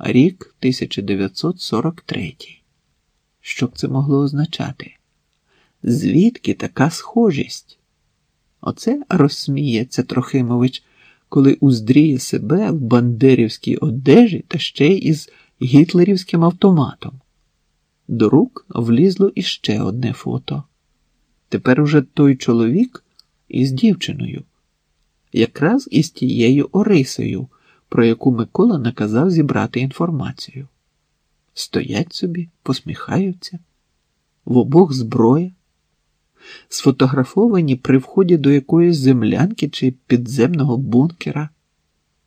рік 1943. Що б це могло означати? Звідки така схожість? Оце розсміється Трохимович, коли уздріє себе в бандерівській одежі та ще й із гітлерівським автоматом. До рук влізло іще одне фото. Тепер уже той чоловік із дівчиною, якраз із тією Орисою, про яку Микола наказав зібрати інформацію. Стоять собі, посміхаються, в обох зброя, сфотографовані при вході до якоїсь землянки чи підземного бункера,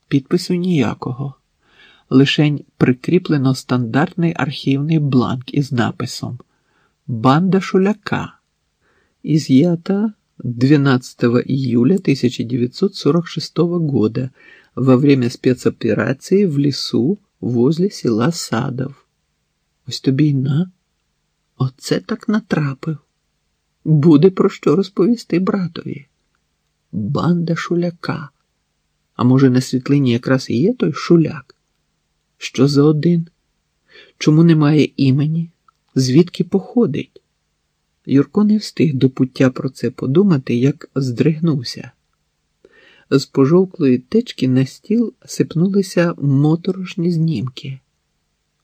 підпису ніякого. Лишень прикріплено стандартний архівний бланк із написом Банда Шуляка, изъята 12 июля 1946 года во время спецоперации в лісу возле села Садов. Ось тобі й на. Оце так натрапив. Буде про що розповісти братові. Банда шуляка. А може, на світлині якраз і є той шуляк? Що за один? Чому немає імені? Звідки походить? Юрко не встиг до пуття про це подумати, як здригнувся. З пожовклої течки на стіл сипнулися моторошні знімки.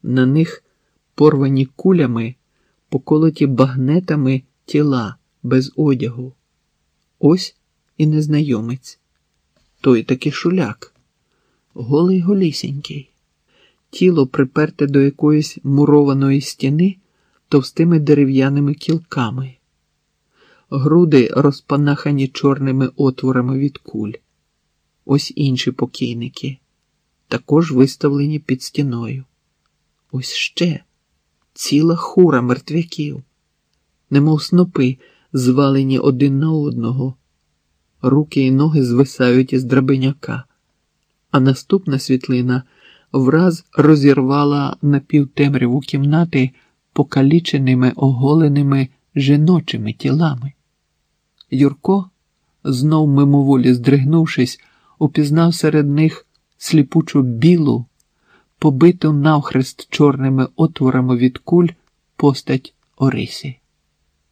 На них порвані кулями, поколоті багнетами тіла без одягу. Ось і незнайомець. Той таки шуляк, голий голісінький тіло приперте до якоїсь мурованої стіни товстими дерев'яними кілками, груди розпанахані чорними отворами від куль. Ось інші покійники, також виставлені під стіною. Ось ще ціла хура мертвяків, немов снопи, звалені один на одного, руки і ноги звисають із драбиняка, а наступна світлина враз розірвала напівтемряву кімнати покаліченими оголеними жіночими тілами. Юрко, знов мимоволі здригнувшись, упізнав серед них сліпучу білу, побиту навхрест чорними отворами від куль постать Орисі.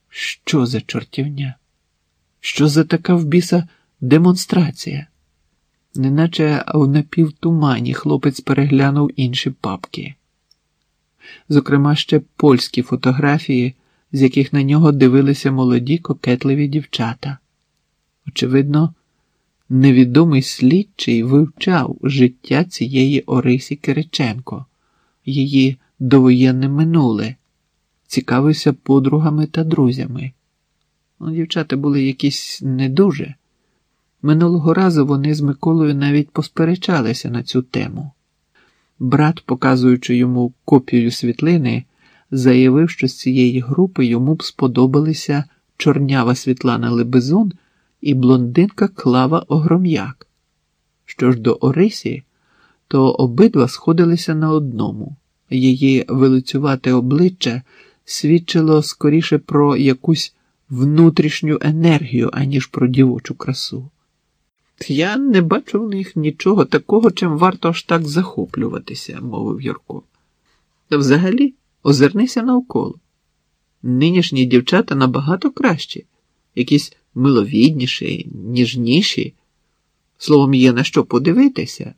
Що за чортівня? Що за така в біса демонстрація? неначе в напівтумані хлопець переглянув інші папки, зокрема, ще польські фотографії, з яких на нього дивилися молоді кокетливі дівчата. Очевидно, невідомий слідчий вивчав життя цієї Орисі Кириченко, її довоєнне минуле, цікавився подругами та друзями. Ну, Дівчата були якісь не дуже. Минулого разу вони з Миколою навіть посперечалися на цю тему. Брат, показуючи йому копію світлини, заявив, що з цієї групи йому б сподобалися чорнява Світлана Лебезун і блондинка Клава Огром'як. Що ж до Орисі, то обидва сходилися на одному. Її вилицювате обличчя свідчило скоріше про якусь внутрішню енергію, аніж про дівочу красу. Я не бачу в них нічого такого, чим варто аж так захоплюватися, мовив Юрко. Та взагалі озирнися навколо. Нинішні дівчата набагато кращі, якісь миловідніші, ніжніші. Словом, є на що подивитися.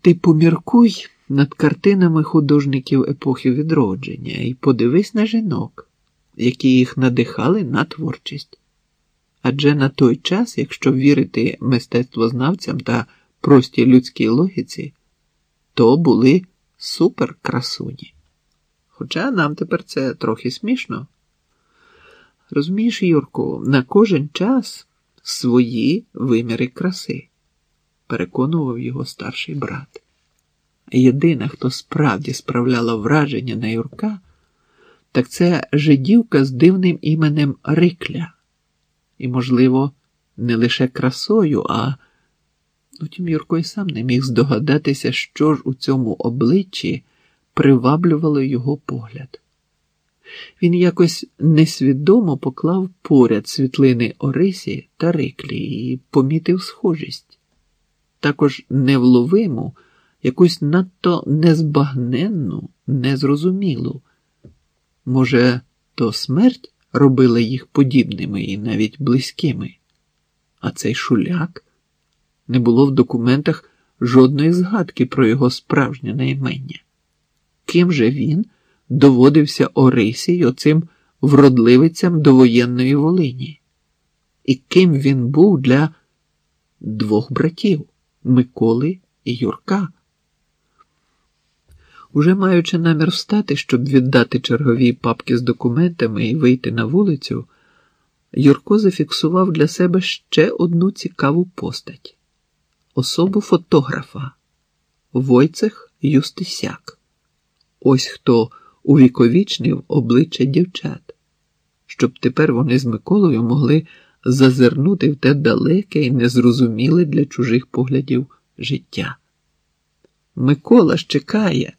Ти поміркуй над картинами художників епохи відродження і подивись на жінок, які їх надихали на творчість. Адже на той час, якщо вірити мистецтвознавцям та простій людській логіці, то були суперкрасуні. Хоча нам тепер це трохи смішно. Розумієш, Юрку, на кожен час свої виміри краси, переконував його старший брат. Єдина, хто справді справляла враження на Юрка, так це жидівка з дивним іменем Рикля і, можливо, не лише красою, а Утім, Юрко й сам не міг здогадатися, що ж у цьому обличчі приваблювало його погляд. Він якось несвідомо поклав поряд світлини Орисі та Риклі і помітив схожість, також невловиму, якусь надто незбагненну, незрозумілу. Може, то смерть робила їх подібними і навіть близькими, а цей шуляк не було в документах жодної згадки про його справжнє наймення. Ким же він доводився Орисі й оцим вродливицям довоєнної Волині? І ким він був для двох братів Миколи і Юрка? Уже маючи намір встати, щоб віддати чергові папки з документами і вийти на вулицю, Юрко зафіксував для себе ще одну цікаву постать особу фотографа Войцех Юстисяк. Ось хто увіковічнив обличчя дівчат, щоб тепер вони з Миколою могли зазирнути в те далеке і незрозуміле для чужих поглядів життя. Микола ж чекає.